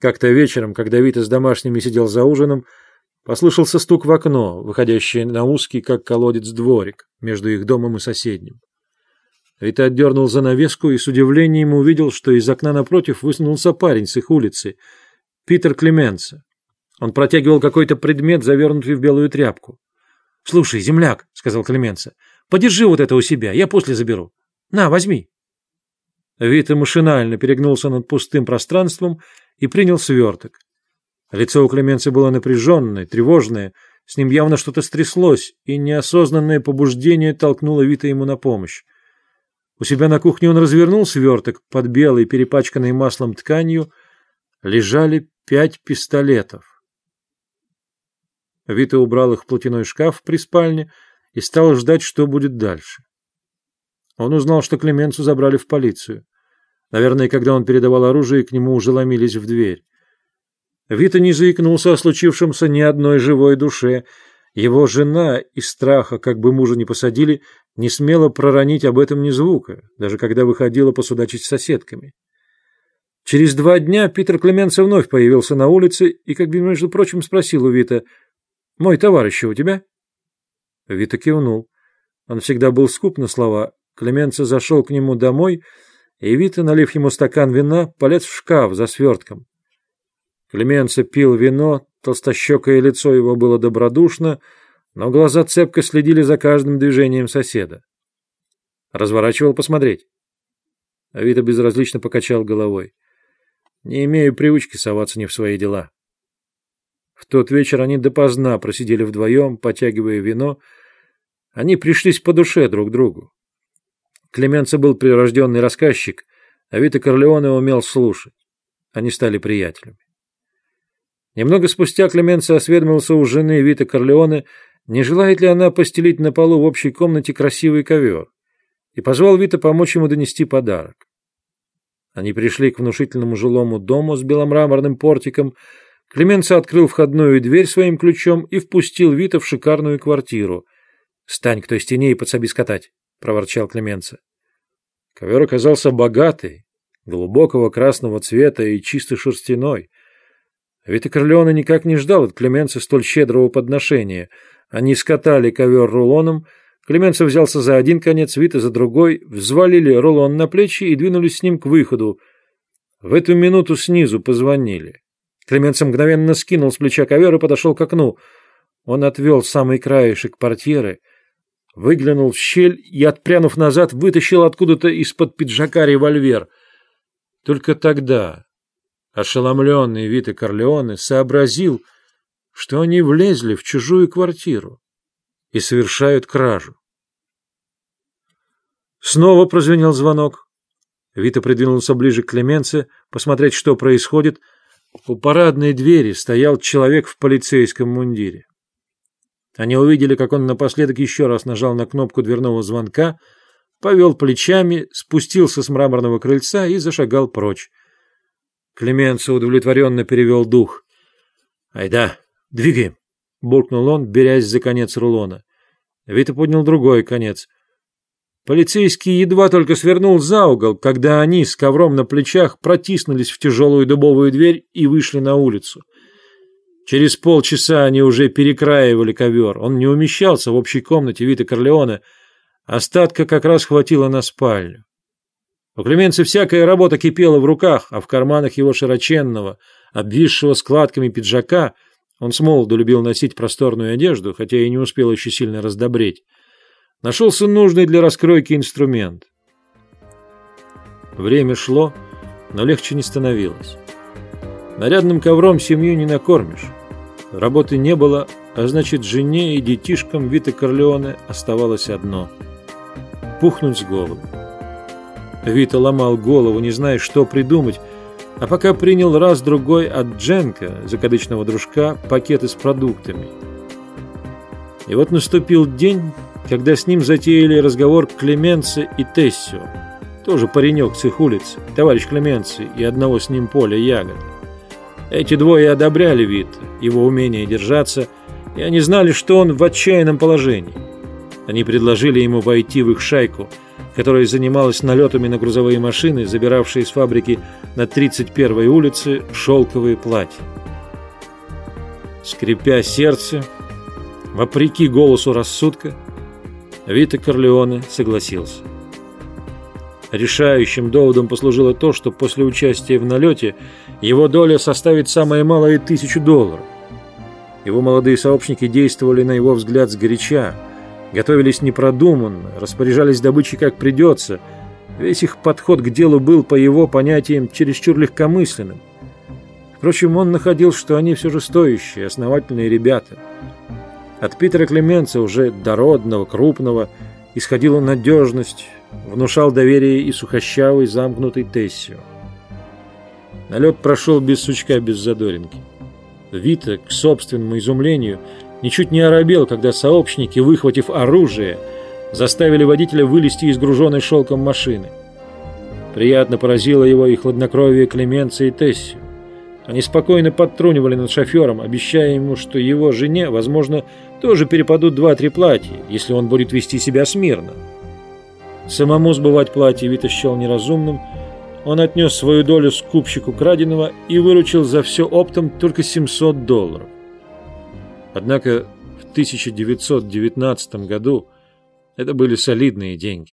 Как-то вечером, когда Вита с домашними сидел за ужином, послышался стук в окно, выходящее на узкий, как колодец, дворик между их домом и соседним. Вита отдернул занавеску и с удивлением увидел, что из окна напротив высунулся парень с их улицы, Питер Клеменца. Он протягивал какой-то предмет, завернутый в белую тряпку. «Слушай, земляк», — сказал Клеменца, — «подержи вот это у себя, я после заберу. На, возьми». Вита машинально перегнулся над пустым пространством и принял сверток. Лицо у Клеменца было напряженное, тревожное, с ним явно что-то стряслось, и неосознанное побуждение толкнуло Вита ему на помощь. У себя на кухне он развернул сверток под белой, перепачканной маслом тканью. Лежали пять пистолетов. Вита убрал их в платяной шкаф при спальне и стал ждать, что будет дальше. Он узнал, что Клеменцу забрали в полицию. Наверное, когда он передавал оружие, к нему уже ломились в дверь. Вита не заикнулся о случившемся ни одной живой душе. Его жена из страха, как бы мужа не посадили, не смела проронить об этом ни звука, даже когда выходила посудачить с соседками. Через два дня Питер Клеменцев вновь появился на улице и, как бы, между прочим, спросил у Вита, «Мой товарищ у тебя?» Вита кивнул. Он всегда был скуп на слова. Клеменцев зашел к нему домой, Вита, налив ему стакан вина, полез в шкаф за свертком. Клеменцев пил вино, толстощекое лицо его было добродушно, но глаза цепко следили за каждым движением соседа. Разворачивал посмотреть. Авито безразлично покачал головой. Не имею привычки соваться не в свои дела. В тот вечер они допоздна просидели вдвоем, потягивая вино. Они пришлись по душе друг другу. Клеменцо был прирожденный рассказчик, а Вита Корлеоне умел слушать. Они стали приятелями. Немного спустя Клеменцо осведомился у жены Вита Корлеоне, не желает ли она постелить на полу в общей комнате красивый ковер, и позвал Вита помочь ему донести подарок. Они пришли к внушительному жилому дому с беломраморным портиком. Клеменцо открыл входную дверь своим ключом и впустил Вита в шикарную квартиру. «Стань к той стене и подсоби скатать», — проворчал Клеменцо. Ковер оказался богатый, глубокого красного цвета и чисто шерстяной. Вита Корлеоне никак не ждал от Клеменца столь щедрого подношения — они скатали ковер рулоном, Клеменцев взялся за один конец, Вита за другой, взвалили рулон на плечи и двинулись с ним к выходу. В эту минуту снизу позвонили. Клеменцев мгновенно скинул с плеча ковер и подошел к окну. Он отвел самый краешек портьеры, выглянул в щель и, отпрянув назад, вытащил откуда-то из-под пиджака револьвер. Только тогда ошеломленный Вита Корлеоне сообразил, что они влезли в чужую квартиру и совершают кражу. Снова прозвенел звонок. Вита придвинулся ближе к Клеменце, посмотреть, что происходит. У парадной двери стоял человек в полицейском мундире. Они увидели, как он напоследок еще раз нажал на кнопку дверного звонка, повел плечами, спустился с мраморного крыльца и зашагал прочь. Клеменцо удовлетворенно перевел дух. «Айда, «Двигаем!» — буркнул он, берясь за конец рулона. Вита поднял другой конец. Полицейский едва только свернул за угол, когда они с ковром на плечах протиснулись в тяжелую дубовую дверь и вышли на улицу. Через полчаса они уже перекраивали ковер. Он не умещался в общей комнате Вита Корлеона. Остатка как раз хватило на спальню. У Клеменца всякая работа кипела в руках, а в карманах его широченного, обвисшего складками пиджака — он с молоду любил носить просторную одежду, хотя и не успел еще сильно раздобреть. Нашелся нужный для раскройки инструмент. Время шло, но легче не становилось. Нарядным ковром семью не накормишь. Работы не было, а значит, жене и детишкам Вита Корлеоне оставалось одно – пухнуть с головы. Вита ломал голову, не зная, что придумать, а пока принял раз-другой от Дженка, закадычного дружка, пакеты с продуктами. И вот наступил день, когда с ним затеяли разговор Клеменце и Тессио, тоже паренек с их улицы, товарищ Клеменце и одного с ним поля ягод. Эти двое одобряли вид, его умение держаться, и они знали, что он в отчаянном положении. Они предложили ему войти в их шайку – которая занималась налетами на грузовые машины, забиравшие из фабрики на 31-й улице шелковые платья. Скрипя сердце, вопреки голосу рассудка, Вита Корлеоне согласился. Решающим доводом послужило то, что после участия в налете его доля составит самое малое тысячу долларов. Его молодые сообщники действовали, на его взгляд, сгоряча, готовились непродуманно, распоряжались добычей как придется. Весь их подход к делу был, по его понятиям, чересчур легкомысленным. Впрочем, он находил, что они все же стоящие, основательные ребята. От Питера Клеменца, уже дородного, крупного, исходила надежность, внушал доверие и сухощавый, замкнутый Тессио. Налет прошел без сучка, без задоринки. Вита, к собственному изумлению, ничуть не оробел, когда сообщники, выхватив оружие, заставили водителя вылезти из груженной шелком машины. Приятно поразило его и хладнокровие Клеменца и Тессио. Они спокойно подтрунивали над шофером, обещая ему, что его жене, возможно, тоже перепадут два-три платья, если он будет вести себя смирно. Самому сбывать платье Вита счел неразумным, он отнес свою долю скупщику краденого и выручил за все оптом только 700 долларов. Однако в 1919 году это были солидные деньги.